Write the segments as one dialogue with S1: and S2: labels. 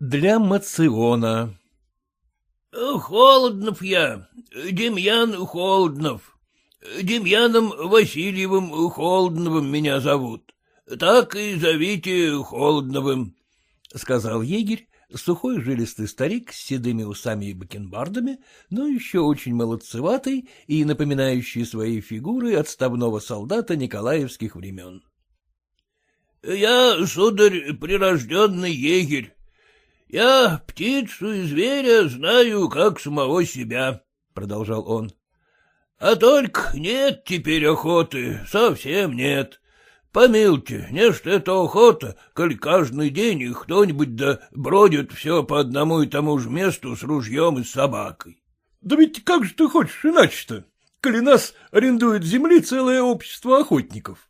S1: Для мациона
S2: Холоднов я, Демьян Холоднов. Демьяном Васильевым Холодновым меня зовут. Так и зовите Холодновым, —
S1: сказал егерь, сухой жилистый старик с седыми усами и бакенбардами, но еще очень молодцеватый и напоминающий своей фигурой отставного солдата николаевских времен.
S2: — Я, сударь, прирожденный егерь. Я птицу и зверя знаю, как самого себя, — продолжал он. — А только нет теперь охоты, совсем нет. Помилуйте, не что это охота, коль каждый день кто-нибудь да бродит все по одному и тому же месту с ружьем и собакой.
S1: — Да ведь как же ты хочешь иначе-то, коли нас арендует земли целое общество охотников? —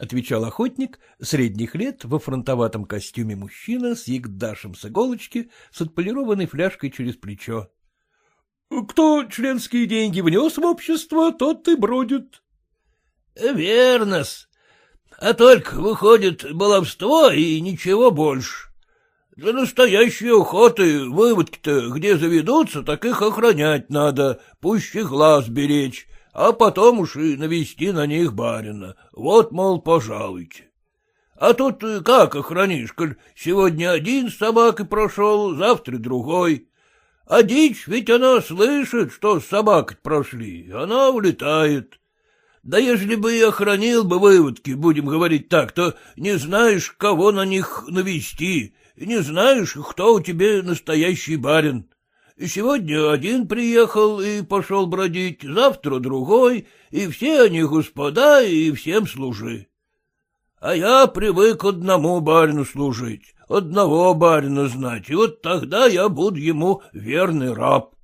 S1: отвечал охотник, средних лет, во фронтоватом костюме мужчина с ягдашем с иголочки, с отполированной фляжкой через плечо. — Кто членские деньги внес в общество, тот и бродит.
S2: — Верно-с, а только выходит баловство и ничего больше. Для настоящей охоты выводки-то где заведутся, так их охранять надо, пуще глаз беречь, а потом уж и навести на них барина. Вот, мол, пожалуйте. А тут как охранишь, коль сегодня один с собакой прошел, завтра другой. А дичь, ведь она слышит, что с собакой прошли, она улетает. Да ежели бы и охранил бы выводки, будем говорить так, то не знаешь, кого на них навести, не знаешь, кто у тебя настоящий барин. Сегодня один приехал и пошел бродить, завтра другой, и все они господа, и всем служи. А я привык одному барину служить, одного барина знать, и вот тогда я буду ему верный раб.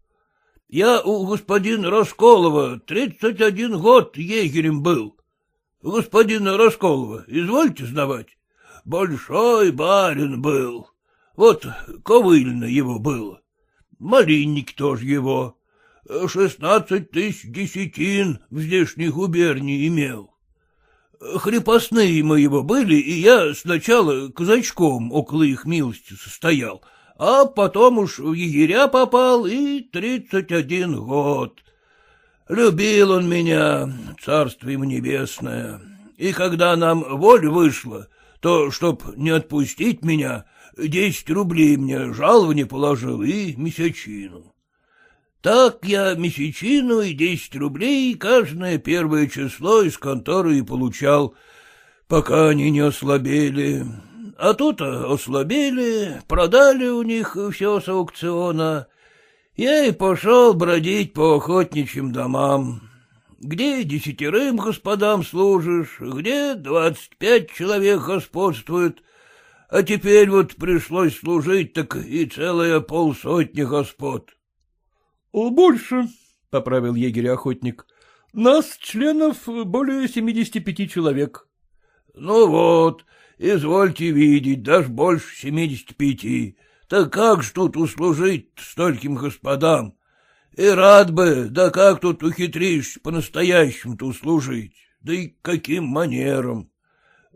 S2: Я у господина Расколова тридцать один год егерем был. Господина Расколова, извольте знавать? Большой барин был. Вот ковыльно его было. Малинник тоже его. Шестнадцать тысяч десятин в здешней губернии имел. Хрепостные мы его были, и я сначала казачком около их милости состоял, а потом уж в егеря попал и тридцать один год. Любил он меня, царство ему небесное, и когда нам воль вышла, то, чтоб не отпустить меня, десять рублей мне жалование положил и месячину. Так я месячину и десять рублей каждое первое число из конторы и получал, пока они не ослабели а тут ослабели, продали у них все с аукциона. Я и пошел бродить по охотничьим домам. Где десятерым господам служишь, где двадцать пять человек господствуют, а теперь вот пришлось служить, так и целая полсотни господ.
S1: — Больше, — поправил егерь-охотник, — нас, членов, более семидесяти пяти человек.
S2: — Ну вот, Извольте видеть, даже больше семидесяти пяти. Так как ж тут услужить стольким господам? И рад бы, да как тут ухитришься по-настоящему-то услужить? Да и каким манером?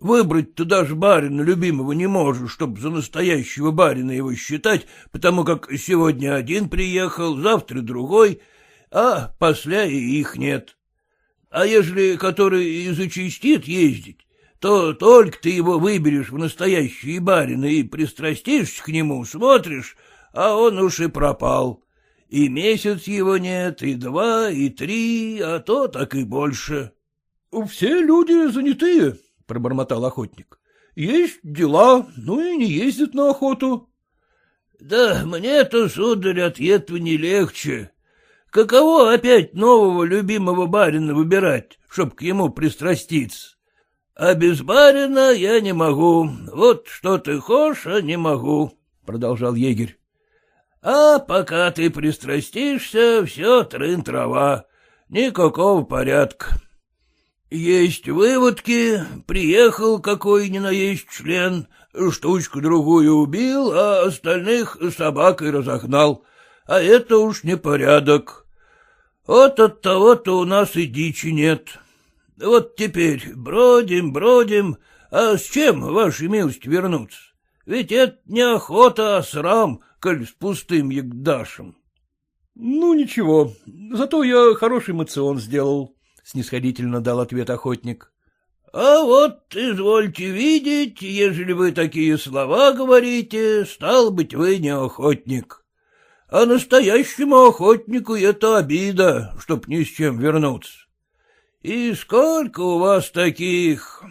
S2: Выбрать-то даже барина любимого не можешь, чтоб за настоящего барина его считать, потому как сегодня один приехал, завтра другой, а после и их нет. А ежели который и зачастит ездить, то только ты его выберешь в настоящие барины и пристрастишься к нему, смотришь, а он уж и пропал. И месяц его нет, и два, и три, а то так и больше.
S1: — Все люди занятые, — пробормотал охотник. — Есть дела, ну и не ездят на охоту.
S2: — Да мне-то, сударь, от этого не легче. Каково опять нового любимого барина выбирать, чтоб к ему пристраститься? А без барина я не могу. Вот что ты хочешь, а не могу, — продолжал егерь. А пока ты пристрастишься, все трын-трава, никакого порядка. Есть выводки, приехал какой ни на есть член, штучку-другую убил, а остальных собакой разогнал, а это уж не порядок. Вот от того-то у нас и дичи нет. Вот теперь бродим, бродим, а с чем, вашей милость, вернуться? Ведь это не охота, а срам, коль с пустым ягдашем.
S1: — Ну, ничего, зато я хороший мацион сделал, — снисходительно дал ответ охотник.
S2: — А вот, извольте видеть, ежели вы такие слова говорите, стал быть, вы не охотник. А настоящему охотнику это обида, чтоб ни с чем вернуться. И сколько у вас таких,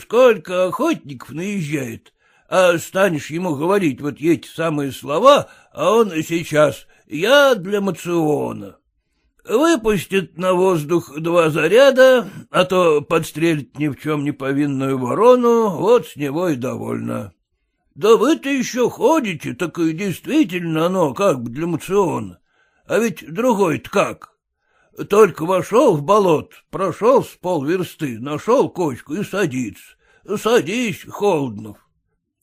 S2: сколько охотников наезжает, а станешь ему говорить вот эти самые слова, а он сейчас «я для мациона». Выпустит на воздух два заряда, а то подстрелит ни в чем не повинную ворону, вот с него и довольно. Да вы-то еще ходите, так и действительно оно как бы для мациона. А ведь другой-то как? Только вошел в болот, прошел с полверсты, нашел кочку и садится. Садись, Холоднов.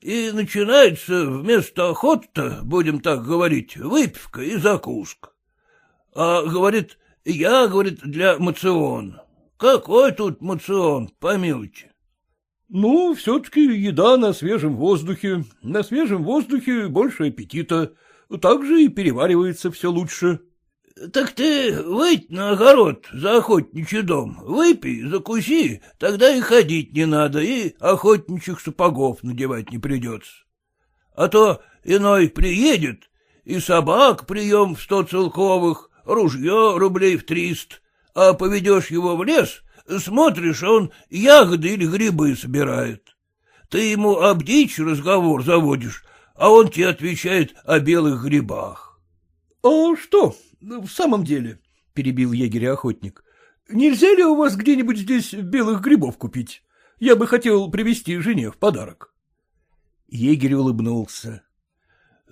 S2: И начинается вместо охоты, будем так говорить, выпивка и закуска. А, говорит, я, говорит, для мацион. Какой тут мацион, помилуйте?
S1: Ну, все-таки еда на свежем воздухе. На свежем воздухе больше аппетита. Так же и переваривается все лучше.
S2: — Так ты выйдь на огород за охотничий дом, выпей, закуси, тогда и ходить не надо, и охотничьих сапогов надевать не придется. А то иной приедет, и собак прием в сто целковых, ружье рублей в триста, а поведешь его в лес, смотришь, он ягоды или грибы собирает. Ты ему об дичь разговор заводишь, а он тебе отвечает о белых грибах.
S1: — А что, в самом деле, — перебил егерь охотник, — нельзя ли у вас где-нибудь здесь белых грибов купить? Я бы хотел привезти жене в подарок. Егерь улыбнулся.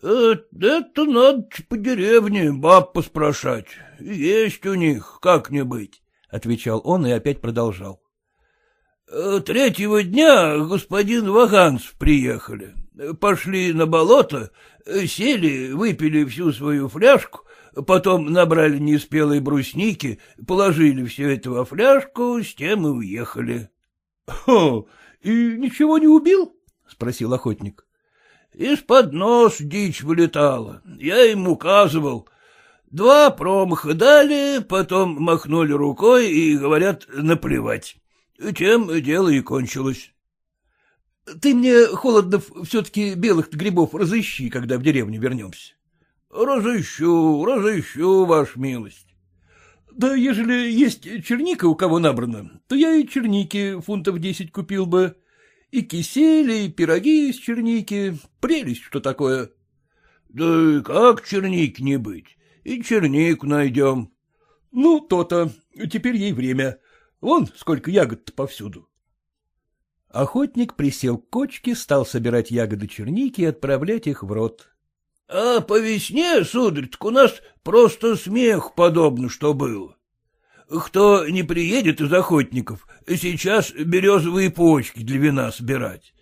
S2: «Э, — Это надо по деревне баб поспрашать. Есть у них, как не быть, — отвечал он и опять продолжал. «Э, — Третьего дня господин Ваганцев приехали. Пошли на болото, сели, выпили всю свою фляжку, потом набрали неспелые брусники, положили все это во фляжку, с тем и уехали.
S1: — Хо, и ничего не убил? — спросил охотник.
S2: Из-под нос дичь вылетала. Я им указывал. Два промаха дали, потом махнули рукой и говорят наплевать. Тем дело и кончилось.
S1: — Ты мне, Холоднов, все-таки белых грибов разыщи, когда в деревню вернемся.
S2: — Разыщу, разыщу, ваш милость.
S1: — Да ежели есть черника у кого набрано, то я и черники фунтов десять купил бы. И кисели, и пироги из черники. Прелесть, что такое.
S2: — Да как черник не быть? И чернику найдем.
S1: — Ну, то-то. Теперь ей время. Вон сколько ягод повсюду. Охотник присел к кочке, стал собирать ягоды черники и отправлять их в рот.
S2: — А по весне, сударь, у нас просто смех подобно, что было. Кто не приедет из охотников, сейчас березовые почки для вина собирать.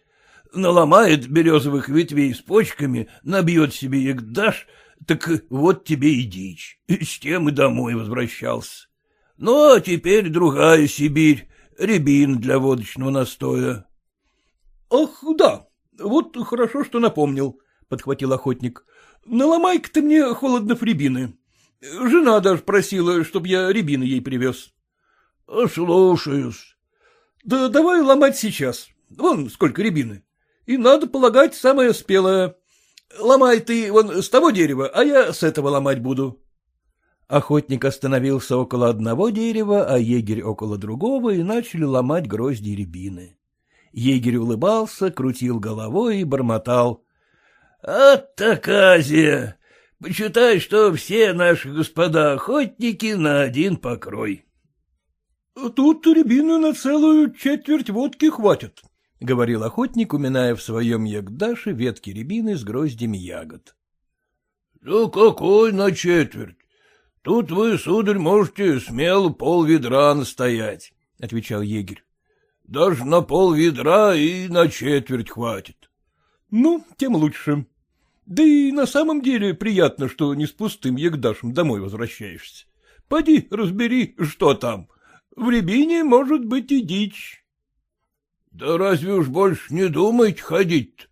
S2: Наломает березовых ветвей с почками, набьет себе ягдаш, так вот тебе и дичь. С тем и домой возвращался. Ну, а теперь другая Сибирь, рябин для водочного настоя.
S1: — Ах, да, вот хорошо, что напомнил, — подхватил охотник. — Наломай-ка ты мне холодно рябины. Жена даже просила, чтобы я рябины ей привез.
S2: — Слушаюсь.
S1: — Да давай ломать сейчас. Вон сколько рябины. И надо полагать самое спелое. Ломай ты вон с того дерева, а я с этого ломать буду. Охотник остановился около одного дерева, а егерь около другого, и начали ломать грозди рябины. Егерь улыбался, крутил головой и бормотал.
S2: — От таказия! Почитай, что все наши господа охотники на один покрой.
S1: — Тут рябины на целую четверть водки хватит, — говорил охотник, уминая в своем ягдаше ветки рябины с гроздями ягод.
S2: — Да какой на четверть? Тут вы, сударь, можете смело пол ведра настоять, — отвечал егерь. — Даже на пол ведра и на четверть хватит.
S1: — Ну, тем лучше. Да и на самом деле приятно, что не с пустым ягдашем домой возвращаешься. Пойди разбери, что там. В рябине может быть и дичь.
S2: — Да разве уж больше не думаете ходить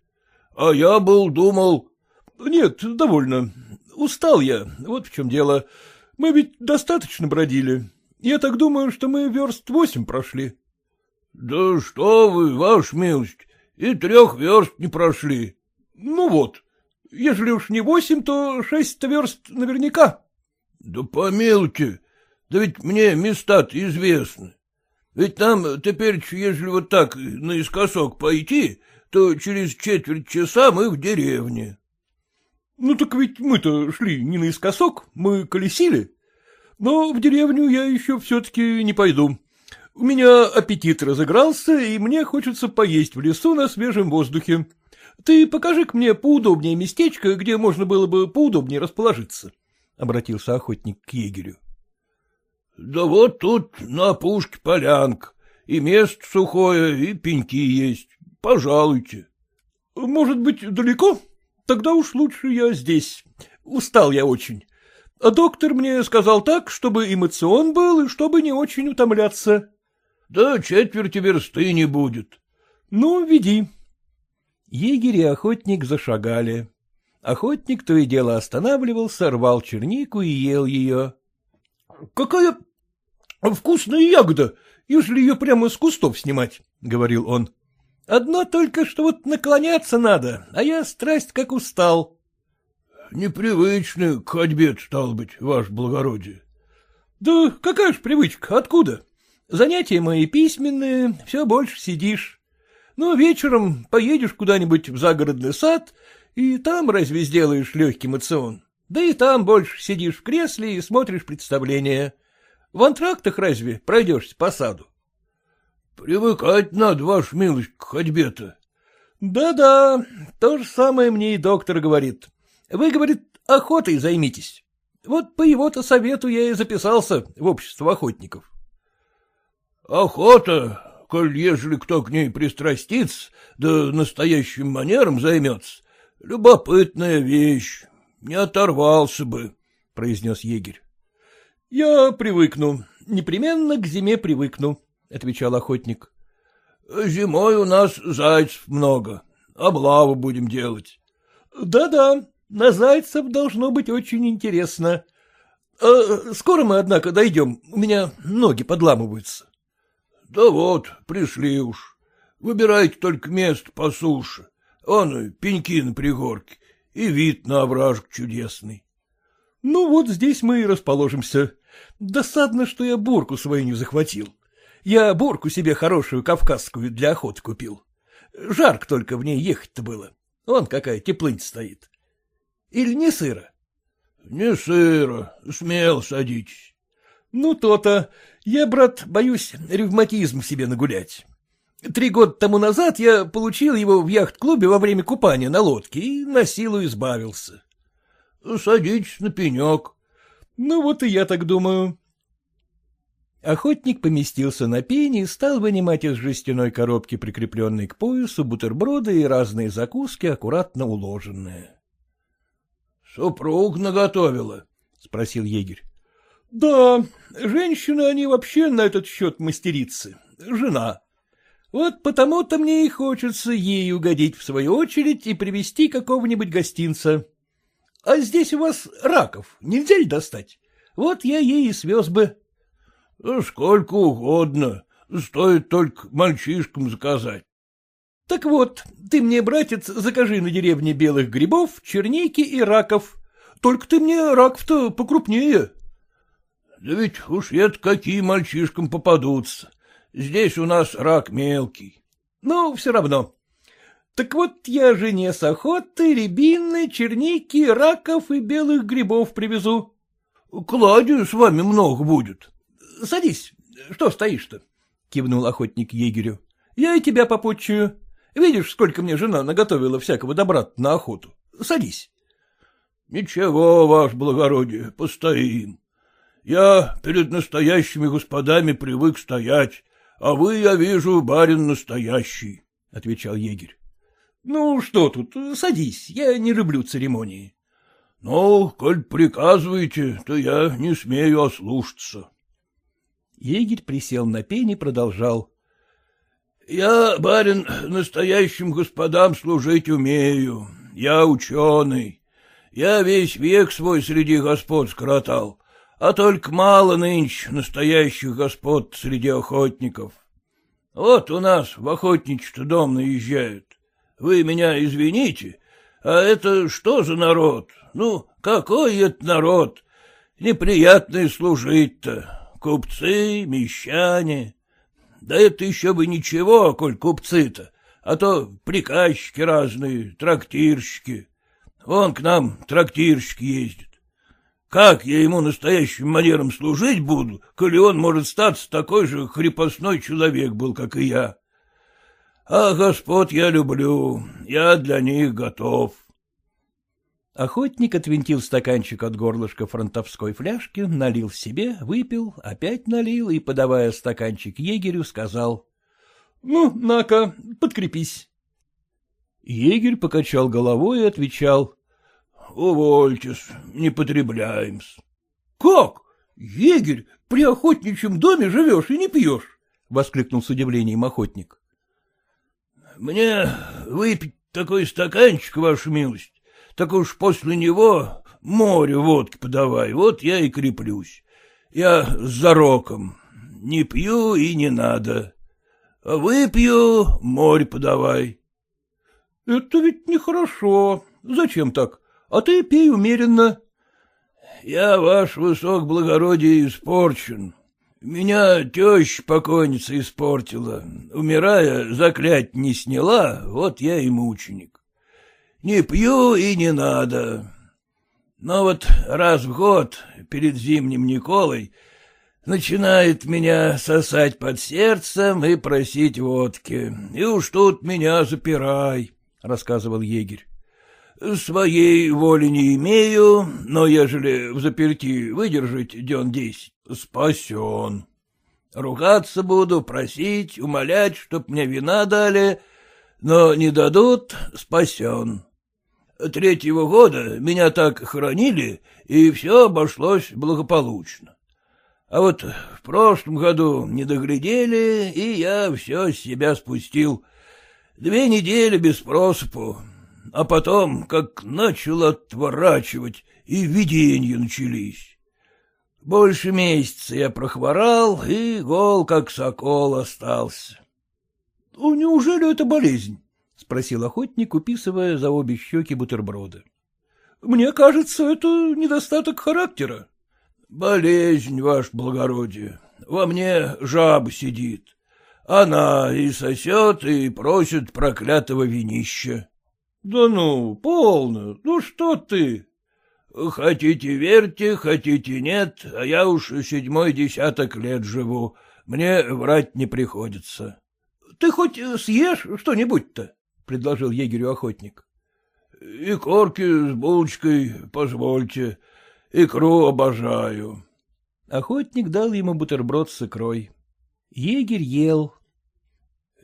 S2: а я был думал...
S1: — Нет, довольно. Устал я, вот в чем дело. Мы ведь достаточно бродили. Я так думаю, что мы верст восемь прошли.
S2: — Да что вы, ваш милость, и трех верст не прошли.
S1: — Ну вот, ежели уж не восемь, то шесть верст наверняка.
S2: — Да помилуйте, да ведь мне места-то известны. Ведь там теперь, ежели вот так наискосок пойти, то через четверть часа мы в деревне.
S1: — Ну так ведь мы-то шли не наискосок, мы колесили. Но в деревню я еще все-таки не пойду. У меня аппетит разыгрался, и мне хочется поесть в лесу на свежем воздухе. Ты покажи-ка мне поудобнее местечко, где можно было бы поудобнее расположиться, — обратился охотник к егерю.
S2: — Да вот тут на опушке полянка, и место сухое, и пеньки есть. Пожалуйте.
S1: — Может быть, далеко? Тогда уж лучше я здесь. Устал я очень. А доктор мне сказал так, чтобы эмоцион был и чтобы не очень утомляться.
S2: — Да четверти версты не будет.
S1: — Ну, веди. Егерь и охотник зашагали. Охотник то и дело останавливался, рвал чернику и ел ее. — Какая вкусная ягода, если ее прямо с кустов снимать, — говорил он. — Одно только, что вот наклоняться надо, а я страсть как устал.
S2: — Непривычно к ходьбе стал быть, ваше благородие.
S1: — Да какая ж привычка, откуда? Занятия мои письменные, все больше сидишь. Ну, вечером поедешь куда-нибудь в загородный сад, и там разве сделаешь легкий мацион? Да и там больше сидишь в кресле и смотришь представление. В антрактах разве пройдешься по саду?
S2: — Привыкать надо, ваш милость, к ходьбе-то.
S1: Да — Да-да, то же самое мне и доктор говорит. Вы, говорит, охотой займитесь. Вот по его-то совету я и записался в общество охотников.
S2: — Охота коль ежели кто к ней пристрастится, да настоящим манером займется, любопытная вещь, не оторвался бы, — произнес егерь.
S1: — Я привыкну, непременно к зиме привыкну, — отвечал охотник.
S2: — Зимой у нас зайцев много, облаву будем делать.
S1: Да — Да-да, на зайцев должно быть очень интересно. А скоро мы, однако, дойдем, у меня ноги подламываются.
S2: Да вот, пришли уж. Выбирайте только место по суше. Он пеньки на пригорке, и вид на овражек чудесный.
S1: Ну вот здесь мы и расположимся. Досадно, что я бурку свою не захватил. Я бурку себе хорошую кавказскую для охоты купил. Жарко только в ней ехать-то было. Вон какая теплынь стоит. Или не сыро?
S2: — Не сыро, смело садитесь.
S1: — Ну, то-то. Я, брат, боюсь ревматизм себе нагулять. Три года тому назад я получил его в яхт-клубе во время купания на лодке и на силу избавился.
S2: — Садитесь на пенек.
S1: — Ну, вот и я так думаю. Охотник поместился на пене и стал вынимать из жестяной коробки, прикрепленной к поясу, бутерброды и разные закуски, аккуратно уложенные.
S2: — Супруг наготовила? — спросил егерь.
S1: Да, женщины они вообще на этот счет мастерицы. Жена. Вот потому-то мне и хочется ей угодить в свою очередь и привести какого-нибудь гостинца. А здесь у вас раков нельзя ли достать? Вот я ей и свез бы.
S2: — Сколько угодно. Стоит только мальчишкам заказать.
S1: — Так вот, ты мне, братец, закажи на деревне белых грибов, черники и раков. Только ты мне раков-то покрупнее.
S2: Да ведь уж это какие мальчишкам попадутся. Здесь у нас рак мелкий.
S1: Ну, все равно. Так вот я жене с охоты рябины, черники, раков и белых грибов привезу.
S2: Клади с вами много будет.
S1: Садись. Что стоишь-то? Кивнул охотник егерю. Я и тебя попутчую. Видишь, сколько мне жена наготовила всякого добра на охоту. Садись.
S2: Ничего, ваше благородие, постоим. Я перед настоящими господами привык стоять, а вы, я вижу, барин настоящий, — отвечал егерь.
S1: — Ну, что тут, садись, я не люблю церемонии.
S2: — Ну, коль приказываете, то я не смею ослушаться.
S1: Егерь присел на пень и продолжал.
S2: — Я, барин, настоящим господам служить умею. Я ученый. Я весь век свой среди господ скоротал, а только мало нынче настоящих господ среди охотников. Вот у нас в охотничий дом наезжают. Вы меня извините, а это что за народ? Ну, какой это народ? Неприятно служить-то. Купцы, мещане. Да это еще бы ничего, коль купцы-то, а то приказчики разные, трактирщики. Вон к нам трактирщик ездит. Как я ему настоящим манером служить буду, коли он может статься такой же крепостной человек был, как и я? А господ я люблю, я для них готов.
S1: Охотник отвинтил стаканчик от горлышка фронтовской фляжки, налил себе, выпил, опять налил и, подавая стаканчик егерю, сказал. — Ну, на-ка, подкрепись. Егерь покачал головой и отвечал.
S2: — Увольтесь, не потребляем-с.
S1: — Как? Егерь, при охотничьем доме живешь и не пьешь? — воскликнул с удивлением охотник.
S2: — Мне выпить такой стаканчик, ваша милость, так уж после него море водки подавай, вот я и креплюсь. Я с зароком, не пью и не надо. А выпью, море подавай.
S1: — Это ведь нехорошо. Зачем так? А ты пей умеренно.
S2: — Я, ваш высок благородие, испорчен. Меня теща покойница испортила. Умирая, заклять не сняла, вот я и мученик. Не пью и не надо. Но вот раз в год, перед зимним Николой, начинает меня сосать под сердцем и просить водки. И уж тут меня запирай, — рассказывал егерь. Своей воли не имею, но ежели в заперти выдержать дён десять, спасен. Ругаться буду, просить, умолять, чтоб мне вина дали, но не дадут — спасен. Третьего года меня так хоронили, и все обошлось благополучно. А вот в прошлом году не доглядели, и я все с себя спустил. Две недели без просыпу, а потом, как начал отворачивать, и видения начались. Больше месяца я прохворал, и гол, как сокол, остался.
S1: — Неужели это болезнь? — спросил охотник, уписывая за обе щеки бутерброды. — Мне кажется, это недостаток характера.
S2: — Болезнь, ваше благородие. Во мне жаба сидит. Она и сосет, и просит проклятого винища.
S1: — Да ну, полно, ну что ты?
S2: — Хотите верьте, хотите нет, а я уж седьмой десяток лет живу, мне врать не приходится.
S1: — Ты хоть съешь что-нибудь-то? — предложил егерю охотник.
S2: — И корки с булочкой, позвольте, икру обожаю.
S1: Охотник дал ему бутерброд с икрой. Егерь ел.
S2: —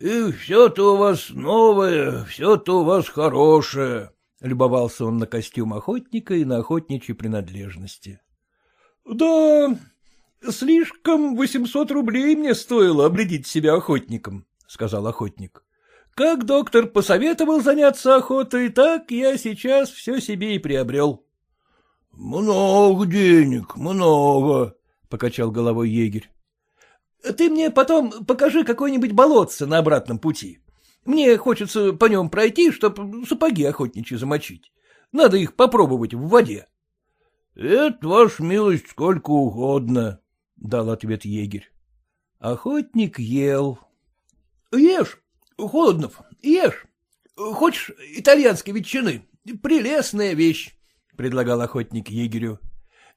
S2: И все-то у вас новое, все-то у вас хорошее, — любовался он на костюм охотника и на охотничьи принадлежности.
S1: — Да, слишком восемьсот рублей мне стоило обредить себя охотником, — сказал охотник. Как доктор посоветовал заняться охотой, так я сейчас все себе и приобрел.
S2: — Много денег, много, — покачал головой егерь.
S1: — Ты мне потом покажи какое-нибудь болотце на обратном пути. Мне хочется по нем пройти, чтоб сапоги охотничьи замочить. Надо их попробовать в воде.
S2: — Это, ваша милость, сколько угодно, — дал ответ егерь.
S1: Охотник ел. — Ешь, Холоднов, ешь. Хочешь итальянской ветчины? Прелестная вещь, — предлагал охотник егерю.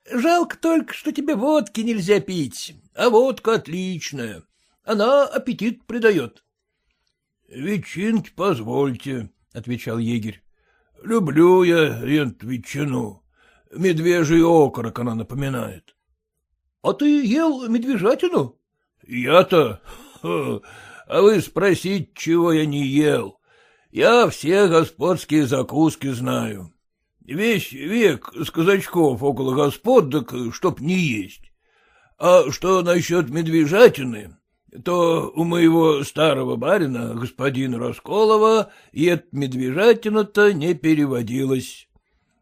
S1: Жалко только, что тебе водки нельзя пить, а водка отличная. Она аппетит придает.
S2: — Ветчинки позвольте, — отвечал егерь. — Люблю я эту ветчину. Медвежий окорок она напоминает.
S1: — А ты ел медвежатину?
S2: — Я-то? А вы спросить, чего я не ел. Я все господские закуски знаю. Весь век с казачков около господ, так чтоб не есть. А что насчет медвежатины, то у моего старого барина, господина Расколова, и эта медвежатина-то не переводилась.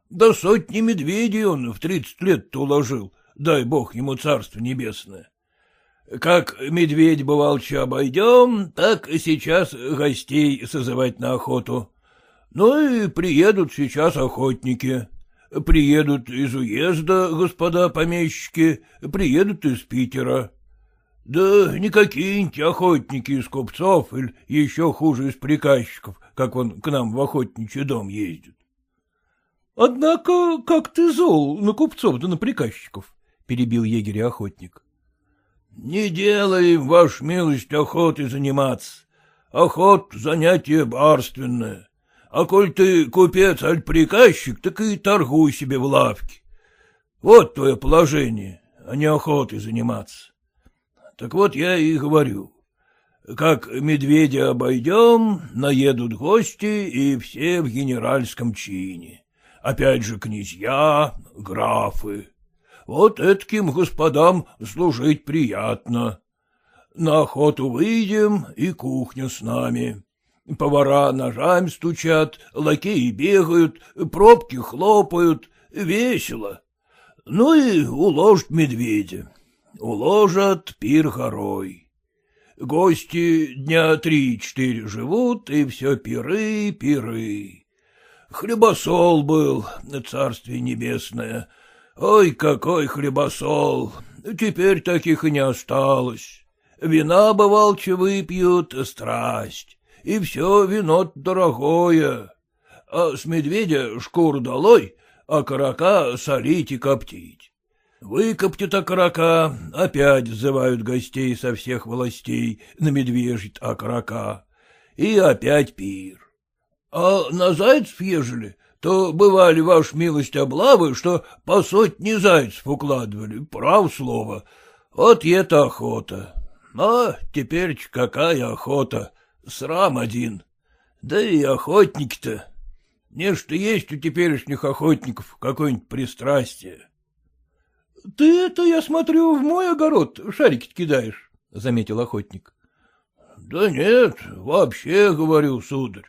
S2: До сотни медведей он в тридцать лет-то уложил, дай бог ему царство небесное. Как медведь бывалча обойдем, так сейчас гостей созывать на охоту. Ну и приедут сейчас охотники. Приедут из уезда господа помещики, приедут из Питера. Да не какие-нибудь охотники из купцов или еще хуже из приказчиков, как он к нам в охотничий дом ездит.
S1: — Однако как ты зол на купцов да на приказчиков, — перебил егерь охотник.
S2: — Не делаем, ваш милость, охоты заниматься. Охот — занятие барственное. А коль ты купец аль приказчик, так и торгуй себе в лавке. Вот твое положение, а не охотой заниматься. Так вот я и говорю. Как медведя обойдем, наедут гости, и все в генеральском чине. Опять же князья, графы. Вот таким господам служить приятно. На охоту выйдем, и кухня с нами. Повара ножами стучат, лакеи бегают, пробки хлопают. Весело. Ну и уложат медведя. Уложат пир горой. Гости дня три-четыре живут, и все пиры, пиры. Хлебосол был, царствие небесное. Ой, какой хлебосол! Теперь таких и не осталось. Вина, бывалче, выпьют, страсть. И все вино дорогое. А с медведя шкуру долой, а карака солить и коптить. Выкоптят окорока, опять взывают гостей со всех властей на медвежьит окорока. И опять пир. А на зайцев ежели, то бывали, ваш милость, облавы, что по сотни зайцев укладывали, прав слово. Вот и это охота. А теперь какая охота, срам один. Да и охотники-то. Нечто есть у теперешних охотников какое-нибудь пристрастие.
S1: — Ты это, я смотрю, в мой огород шарики кидаешь, — заметил охотник.
S2: — Да нет, вообще, говорю, сударь.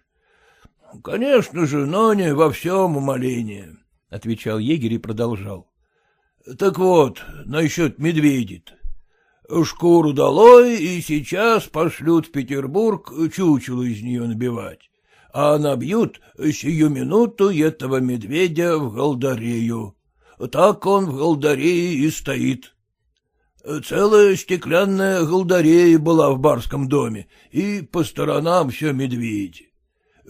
S2: — Конечно же, но не во всем умоление, — отвечал егерь и продолжал. — Так вот, насчет медведит. Шкуру долой, и сейчас пошлют в Петербург чучело из нее набивать, а набьют сию минуту этого медведя в голдарею. Так он в голдарее и стоит. Целая стеклянная голдарея была в барском доме, и по сторонам все медведи.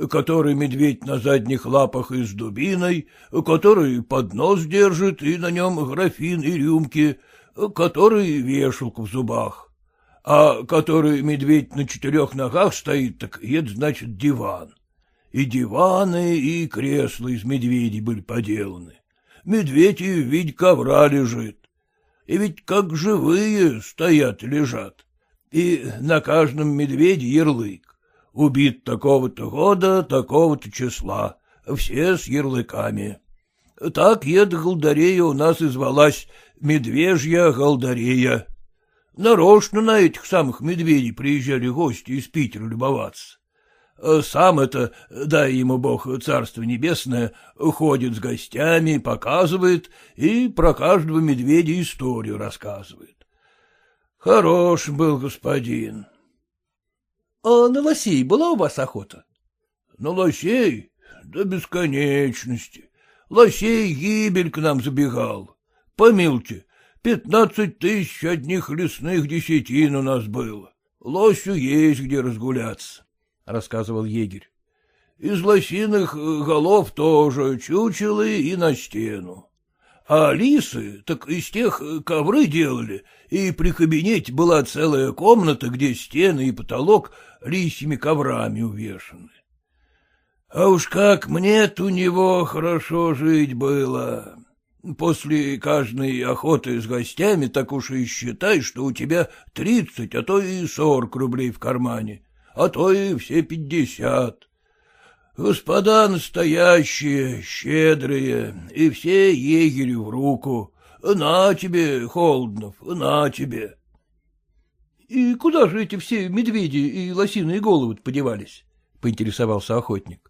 S2: Который медведь на задних лапах и с дубиной, который поднос держит, и на нем графин и рюмки, который вешалку в зубах. А который медведь на четырех ногах стоит, так это значит диван. И диваны, и кресла из медведей были поделаны медведь и в виде ковра лежит. И ведь как живые стоят лежат. И на каждом медведе ярлык. Убит такого-то года, такого-то числа. Все с ярлыками. Так ед голдарея у нас и звалась Медвежья голдарея. Нарочно на этих самых медведей приезжали гости из Питера любоваться. Э, сам это, дай ему бог царство небесное, ходит с гостями, показывает и про каждого медведя историю рассказывает. Хорош был господин.
S1: — А на лосей была у вас охота?
S2: — На лосей? До бесконечности. Лосей гибель к нам забегал. Помилуйте, пятнадцать тысяч одних лесных десятин у нас было. Лосю есть где разгуляться рассказывал егерь. Из лосиных голов тоже чучелы и на стену. А лисы так из тех ковры делали, и при кабинете была целая комната, где стены и потолок лисьими коврами увешаны. А уж как мне у него хорошо жить было. После каждой охоты с гостями так уж и считай, что у тебя тридцать, а то и сорок рублей в кармане а то и все пятьдесят. Господа настоящие, щедрые, и все егерю в руку. На тебе, Холоднов, на тебе.
S1: И куда же эти все медведи и лосиные головы подевались? — поинтересовался охотник.
S2: —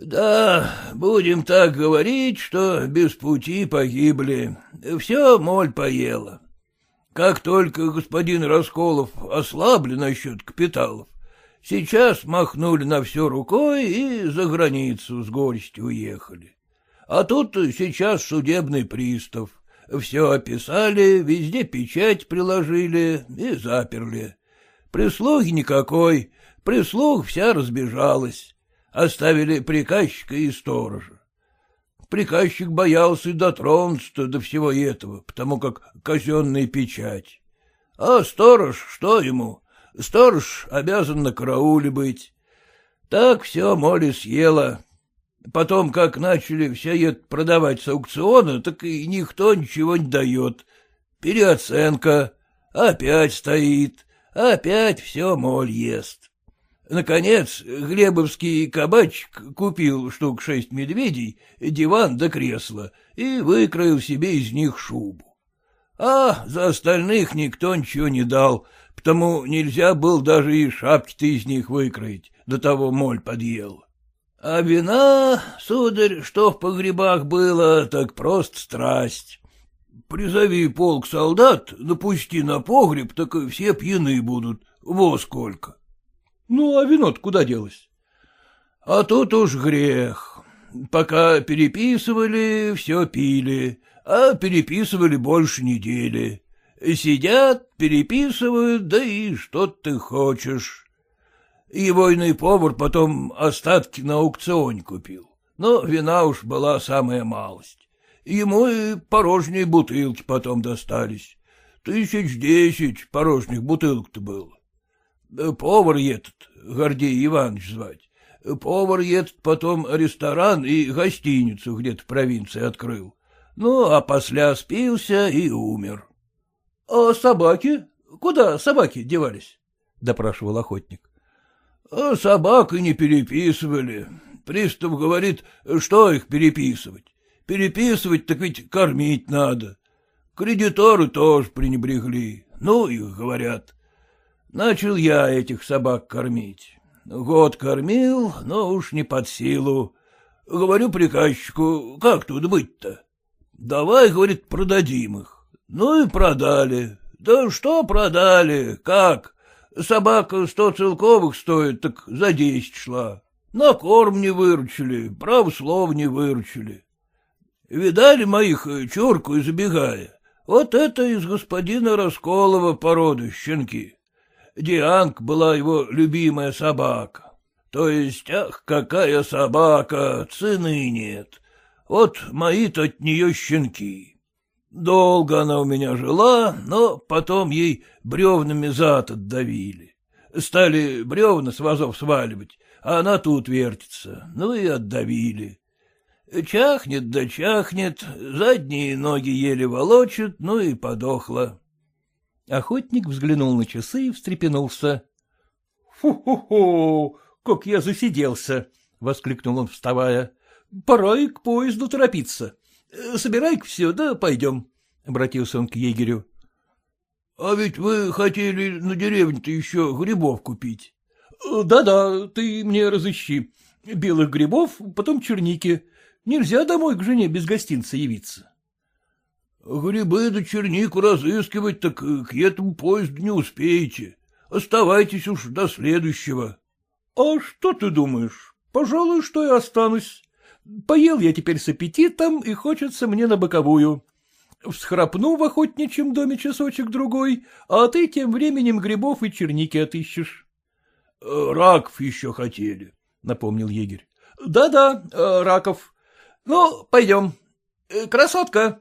S2: Да, будем так говорить, что без пути погибли. Все моль поела. Как только господин Расколов ослабли насчет капиталов, сейчас махнули на все рукой и за границу с горестью уехали. А тут сейчас судебный пристав. Все описали, везде печать приложили и заперли. Прислуги никакой, прислуг вся разбежалась. Оставили приказчика и сторожа. Приказчик боялся дотронуться до всего этого, потому как казенная печать. А сторож, что ему? Сторож обязан на карауле быть. Так все моли съела. Потом, как начали все это продавать с аукциона, так и никто ничего не дает. Переоценка. Опять стоит. Опять все моль ест. Наконец, Глебовский кабачик купил штук шесть медведей, диван да кресло и выкроил себе из них шубу. А за остальных никто ничего не дал, потому нельзя было даже и шапки-то из них выкроить, до того моль подъел. А вина, сударь, что в погребах было, так просто страсть. Призови полк солдат, напусти на погреб, так все пьяны будут, во сколько.
S1: Ну, а вино куда делось?
S2: А тут уж грех. Пока переписывали, все пили, а переписывали больше недели. Сидят, переписывают, да и что ты хочешь. И войный повар потом остатки на аукционе купил. Но вина уж была самая малость. Ему и порожние бутылки потом достались. Тысяч десять порожних бутылок-то было. Повар этот, Гордей Иванович звать, повар этот потом ресторан и гостиницу где-то в провинции открыл. Ну, а после спился и умер.
S1: — А собаки? Куда собаки девались? — допрашивал охотник.
S2: А собак и не переписывали. Пристав говорит, что их переписывать. Переписывать так ведь кормить надо. Кредиторы тоже пренебрегли. Ну, их говорят. Начал я этих собак кормить. Год кормил, но уж не под силу. Говорю приказчику, как тут быть-то? Давай, говорит, продадим их. Ну и продали. Да что продали, как? Собака сто целковых стоит, так за десять шла. На корм не выручили, право слов не выручили. Видали моих э, чурку и забегая? Вот это из господина Расколова породы щенки. Дианг была его любимая собака. То есть, ах, какая собака, цены нет. Вот мои-то от нее щенки. Долго она у меня жила, но потом ей бревнами зад отдавили. Стали бревна с вазов сваливать, а она тут вертится, ну и отдавили. Чахнет да чахнет, задние ноги еле волочат, ну и подохла.
S1: Охотник взглянул на часы и встрепенулся. «Фу-ху-ху, как я засиделся!» — воскликнул он, вставая. «Пора и к поезду торопиться. — Собирай-ка все, да пойдем, — обратился он к егерю.
S2: — А ведь вы хотели на деревне-то еще грибов купить.
S1: Да — Да-да, ты мне разыщи. Белых грибов, потом черники. Нельзя домой к жене без гостинца явиться.
S2: — Грибы да чернику разыскивать, так к этому поезду не успеете. Оставайтесь уж до следующего.
S1: — А что ты думаешь? Пожалуй, что и останусь. Поел я теперь с аппетитом, и хочется мне на боковую. Всхрапну в охотничьем доме часочек-другой, а ты тем временем грибов и черники отыщешь.
S2: — Раков еще хотели, — напомнил егерь.
S1: Да — Да-да, э, раков. Ну, пойдем. Э, красотка!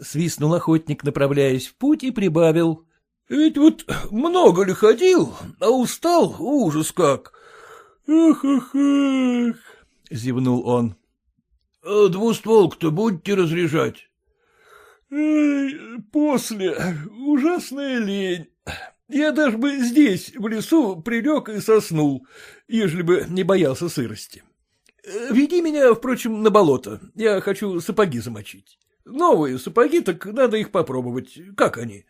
S1: Свистнул охотник, направляясь в путь, и прибавил.
S2: — Ведь вот много ли ходил, а устал ужас как. Эх-эх-эх. — зевнул он. «А — Двустволк-то будете разряжать?
S1: — После. Ужасная лень. Я даже бы здесь, в лесу, прилег и соснул, ежели бы не боялся сырости. Веди меня, впрочем, на болото. Я хочу сапоги замочить. Новые сапоги, так надо их попробовать. Как они?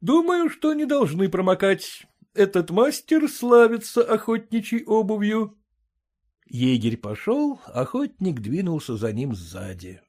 S1: Думаю, что не должны промокать. Этот мастер славится охотничьей обувью. Егерь пошел, охотник двинулся за ним сзади.